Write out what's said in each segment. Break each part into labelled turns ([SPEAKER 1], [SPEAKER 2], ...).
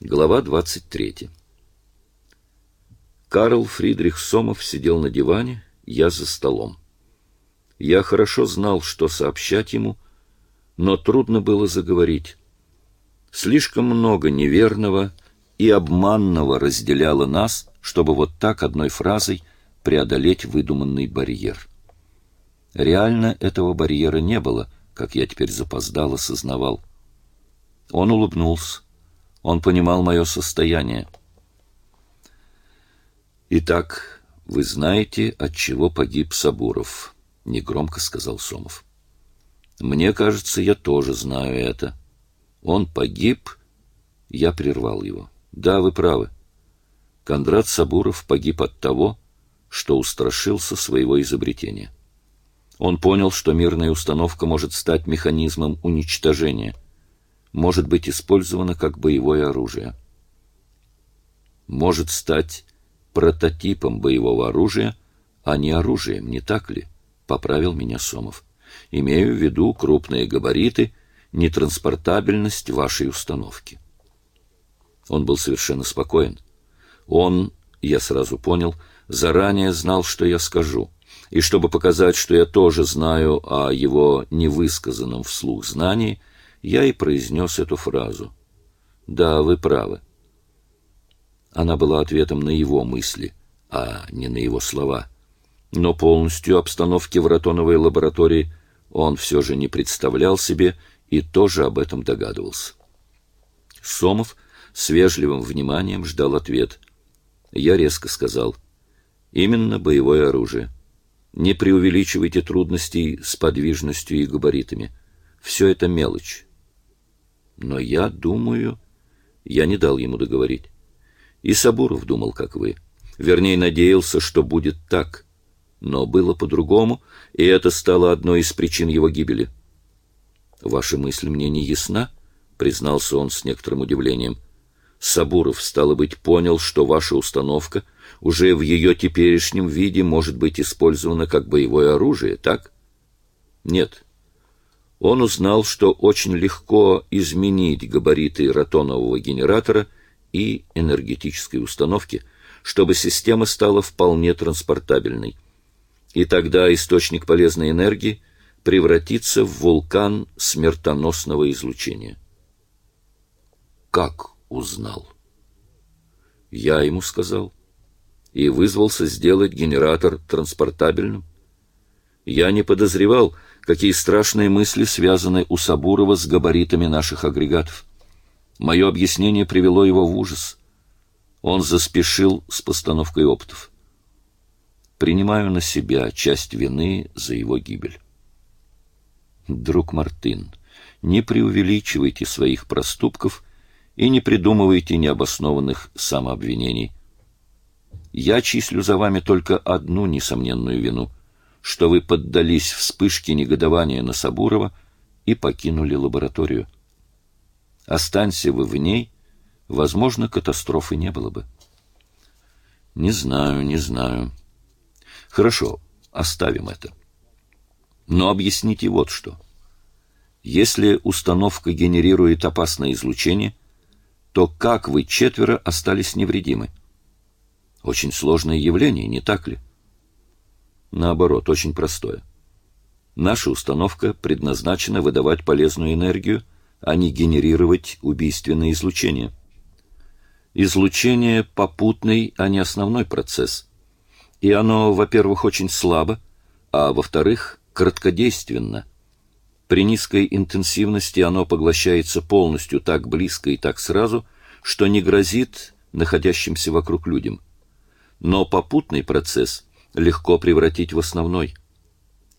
[SPEAKER 1] Глава 23. Карл Фридрих Сомов сидел на диване, я за столом. Я хорошо знал, что сообщать ему, но трудно было заговорить. Слишком много неверного и обманного разделяло нас, чтобы вот так одной фразой преодолеть выдуманный барьер. Реально этого барьера не было, как я теперь запоздало сознавал. Он улыбнулся он понимал мое состояние. «Итак, вы знаете, от чего погиб Сабуров», — негромко сказал Сомов. «Мне кажется, я тоже знаю это. Он погиб...» Я прервал его. «Да, вы правы. Кондрат Сабуров погиб от того, что устрашился своего изобретения. Он понял, что мирная установка может стать механизмом уничтожения — может быть использовано как боевое оружие. Может стать прототипом боевого оружия, а не оружием, не так ли? Поправил меня Сомов. Имею в виду крупные габариты, нетранспортабельность вашей установки. Он был совершенно спокоен. Он, я сразу понял, заранее знал, что я скажу. И чтобы показать, что я тоже знаю о его невысказанном вслух знании, я и произнес эту фразу. «Да, вы правы». Она была ответом на его мысли, а не на его слова. Но полностью обстановки в ротоновой лаборатории он все же не представлял себе и тоже об этом догадывался. Сомов с вежливым вниманием ждал ответ. Я резко сказал, «Именно боевое оружие. Не преувеличивайте трудностей с подвижностью и габаритами. Все это мелочь. Но я думаю... Я не дал ему договорить. И Сабуров думал, как вы. Вернее, надеялся, что будет так. Но было по-другому, и это стало одной из причин его гибели. «Ваша мысль мне не ясна?» — признался он с некоторым удивлением. «Сабуров, стало быть, понял, что ваша установка уже в ее теперешнем виде может быть использована как боевое оружие, так?» «Нет, он узнал, что очень легко изменить габариты ротонового генератора и энергетической установки, чтобы система стала вполне транспортабельной. И тогда источник полезной энергии превратится в вулкан смертоносного излучения. Как узнал? Я ему сказал. И вызвался сделать генератор транспортабельным. Я не подозревал, какие страшные мысли связаны у Сабурова с габаритами наших агрегатов. Мое объяснение привело его в ужас. Он заспешил с постановкой опытов. Принимаю на себя часть вины за его гибель. Друг Мартын, не преувеличивайте своих проступков и не придумывайте необоснованных самообвинений. Я числю за вами только одну несомненную вину — что вы поддались вспышке негодования на Сабурова и покинули лабораторию. Останься вы в ней, возможно, катастрофы не было бы. Не знаю, не знаю. Хорошо, оставим это. Но объясните вот что. Если установка генерирует опасное излучение, то как вы четверо остались невредимы? Очень сложное явление, не так ли? Наоборот, очень простое. Наша установка предназначена выдавать полезную энергию, а не генерировать убийственное излучение. Излучение — попутный, а не основной процесс. И оно, во-первых, очень слабо, а во-вторых, краткодейственно. При низкой интенсивности оно поглощается полностью так близко и так сразу, что не грозит находящимся вокруг людям. Но попутный процесс — легко превратить в основной.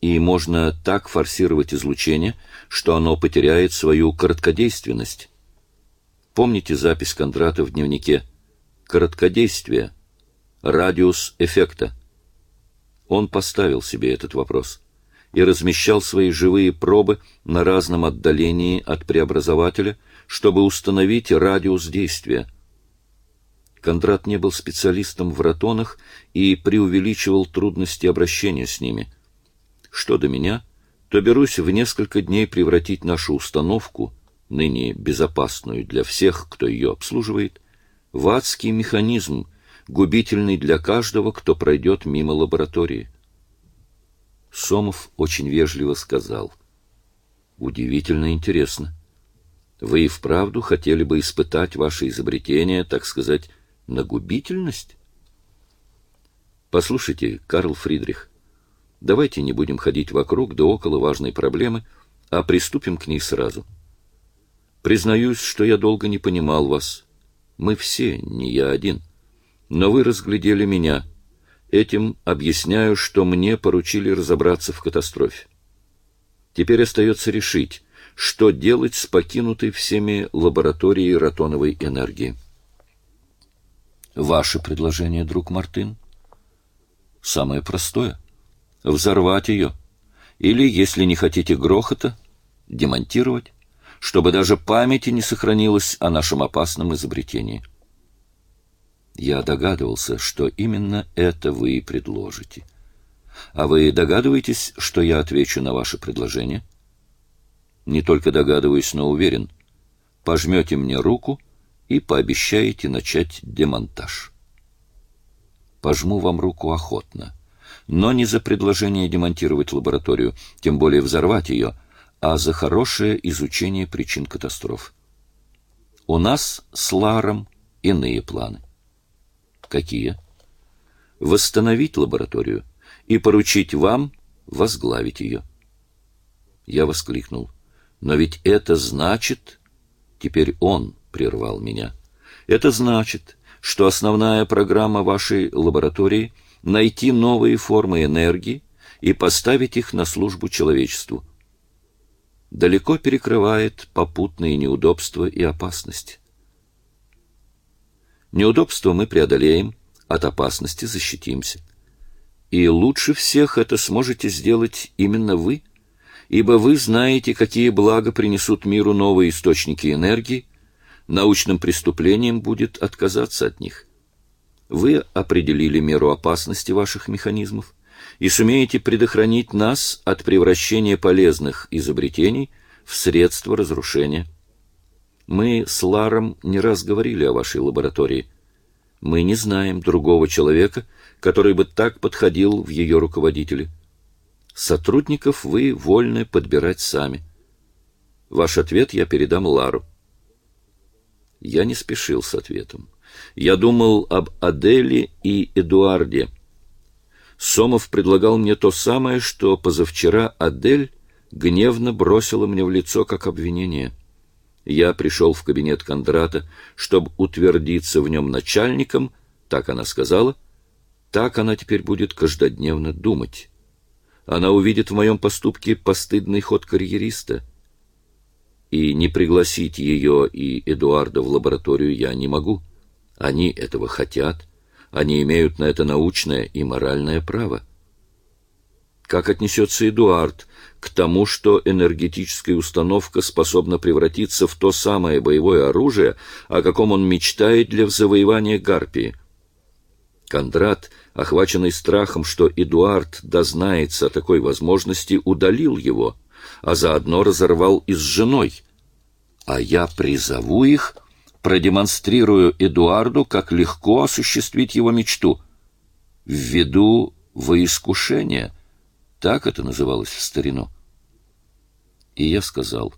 [SPEAKER 1] И можно так форсировать излучение, что оно потеряет свою короткодейственность. Помните запись Кондрата в дневнике? Короткодействие. Радиус эффекта. Он поставил себе этот вопрос и размещал свои живые пробы на разном отдалении от преобразователя, чтобы установить радиус действия – Кондрат не был специалистом в ротонах и преувеличивал трудности обращения с ними. Что до меня, то берусь в несколько дней превратить нашу установку, ныне безопасную для всех, кто ее обслуживает, в адский механизм, губительный для каждого, кто пройдет мимо лаборатории. Сомов очень вежливо сказал. «Удивительно интересно. Вы и вправду хотели бы испытать ваше изобретение, так сказать, на губительность?» «Послушайте, Карл Фридрих, давайте не будем ходить вокруг да около важной проблемы, а приступим к ней сразу. Признаюсь, что я долго не понимал вас. Мы все, не я один. Но вы разглядели меня» Этим объясняю, что мне поручили разобраться в катастрофе. Теперь остается решить, что делать с покинутой всеми лабораторией ротоновой энергии. Ваше предложение, друг Мартын? Самое простое. Взорвать ее. Или, если не хотите грохота, демонтировать, чтобы даже памяти не сохранилось о нашем опасном изобретении. Я догадывался, что именно это вы и предложите. А вы догадываетесь, что я отвечу на ваше предложение? Не только догадываюсь, но уверен. Пожмете мне руку и пообещаете начать демонтаж. Пожму вам руку охотно, но не за предложение демонтировать лабораторию, тем более взорвать ее, а за хорошее изучение причин катастроф. У нас с Ларом иные планы. Какие? Восстановить лабораторию и поручить вам возглавить ее. Я воскликнул. Но ведь это значит... Теперь он прервал меня. Это значит, что основная программа вашей лаборатории — найти новые формы энергии и поставить их на службу человечеству. Далеко перекрывает попутные неудобства и опасности. Неудобства мы преодолеем, от опасности защитимся. И лучше всех это сможете сделать именно вы, ибо вы знаете, какие блага принесут миру новые источники энергии, научным преступлением будет отказаться от них. Вы определили меру опасности ваших механизмов и сумеете предохранить нас от превращения полезных изобретений в средства разрушения. Мы с Ларом не раз говорили о вашей лаборатории. Мы не знаем другого человека, который бы так подходил в ее руководители. Сотрудников вы вольны подбирать сами. Ваш ответ я передам Лару. Я не спешил с ответом. Я думал об Аделе и Эдуарде. Сомов предлагал мне то самое, что позавчера Адель гневно бросила мне в лицо как обвинение — я пришел в кабинет Кондрата, чтобы утвердиться в нем начальником, так она сказала, так она теперь будет каждодневно думать. Она увидит в моем поступке постыдный ход карьериста. И не пригласить ее и Эдуарда в лабораторию я не могу. Они этого хотят, они имеют на это научное и моральное право. Как отнесется Эдуард к тому, что энергетическая установка способна превратиться в то самое боевое оружие, о каком он мечтает для завоевания Гарпии? Кондрат, охваченный страхом, что Эдуард дознается о такой возможности, удалил его, а заодно разорвал и с женой. А я призову их, продемонстрирую Эдуарду, как легко осуществить его мечту. Введу во искушение — так это называлось в старину. И я сказал,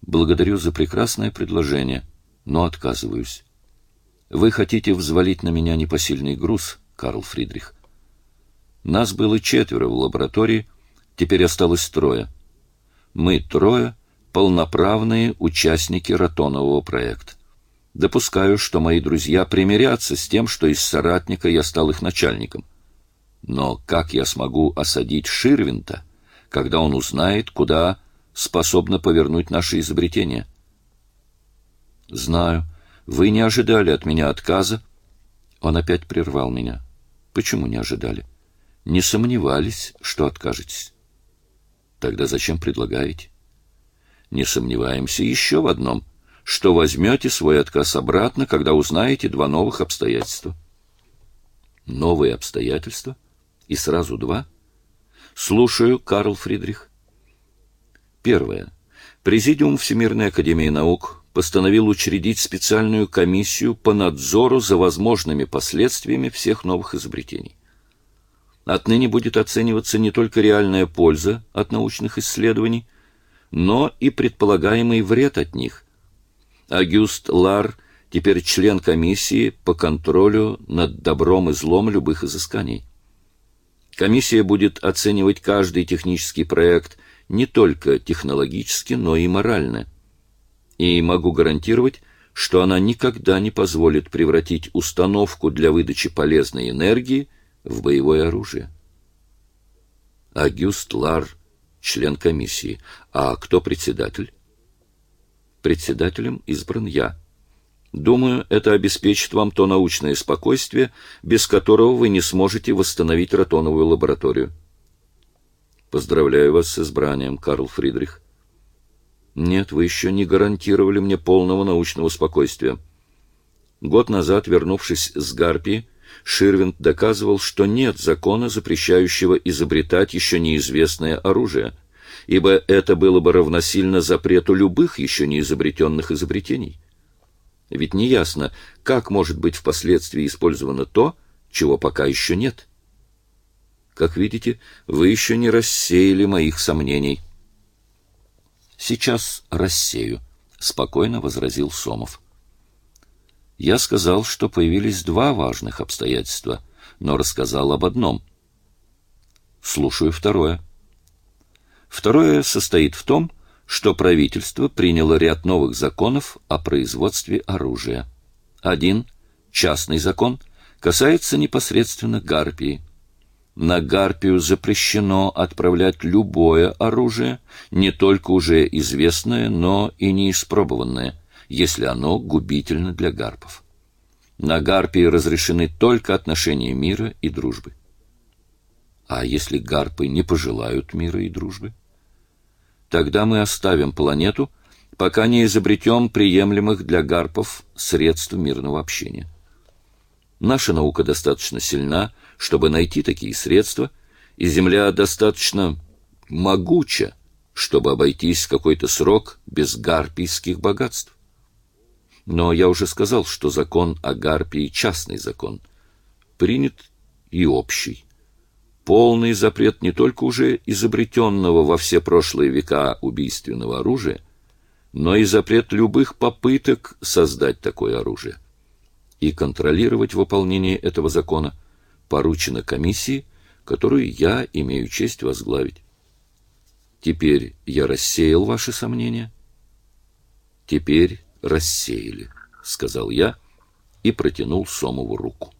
[SPEAKER 1] «Благодарю за прекрасное предложение, но отказываюсь. Вы хотите взвалить на меня непосильный груз, Карл Фридрих. Нас было четверо в лаборатории, теперь осталось трое. Мы трое — полноправные участники ротонового проекта. Допускаю, что мои друзья примирятся с тем, что из соратника я стал их начальником. Но как я смогу осадить Ширвинта, когда он узнает, куда способно повернуть наше изобретение? Знаю, вы не ожидали от меня отказа. Он опять прервал меня. Почему не ожидали? Не сомневались, что откажетесь. Тогда зачем предлагаете? Не сомневаемся еще в одном, что возьмете свой отказ обратно, когда узнаете два новых обстоятельства. Новые обстоятельства — и сразу два? Слушаю, Карл Фридрих. Первое. Президиум Всемирной Академии Наук постановил учредить специальную комиссию по надзору за возможными последствиями всех новых изобретений. Отныне будет оцениваться не только реальная польза от научных исследований, но и предполагаемый вред от них. Агюст Лар теперь член комиссии по контролю над добром и злом любых изысканий. Комиссия будет оценивать каждый технический проект не только технологически, но и морально. И могу гарантировать, что она никогда не позволит превратить установку для выдачи полезной энергии в боевое оружие. Агюст Лар, член комиссии. А кто председатель? Председателем избран я. Думаю, это обеспечит вам то научное спокойствие, без которого вы не сможете восстановить ротоновую лабораторию. Поздравляю вас с избранием, Карл Фридрих. Нет, вы еще не гарантировали мне полного научного спокойствия. Год назад, вернувшись с Гарпии, Ширвинд доказывал, что нет закона, запрещающего изобретать еще неизвестное оружие, ибо это было бы равносильно запрету любых еще не изобретенных изобретений. Ведь неясно, как может быть впоследствии использовано то, чего пока еще нет. Как видите, вы еще не рассеяли моих сомнений. Сейчас рассею, спокойно возразил Сомов. Я сказал, что появились два важных обстоятельства, но рассказал об одном. Слушаю второе. Второе состоит в том, что правительство приняло ряд новых законов о производстве оружия. Один, частный закон, касается непосредственно Гарпии. На Гарпию запрещено отправлять любое оружие, не только уже известное, но и неиспробованное, если оно губительно для гарпов. На Гарпии разрешены только отношения мира и дружбы. А если гарпы не пожелают мира и дружбы? Тогда мы оставим планету, пока не изобретем приемлемых для гарпов средств мирного общения. Наша наука достаточно сильна, чтобы найти такие средства, и Земля достаточно могуча, чтобы обойтись какой-то срок без гарпийских богатств. Но я уже сказал, что закон о гарпии — частный закон, принят и общий полный запрет не только уже изобретенного во все прошлые века убийственного оружия, но и запрет любых попыток создать такое оружие. И контролировать выполнение этого закона поручено комиссии, которую я имею честь возглавить. Теперь я рассеял ваши сомнения? Теперь рассеяли, сказал я и протянул Сомову руку.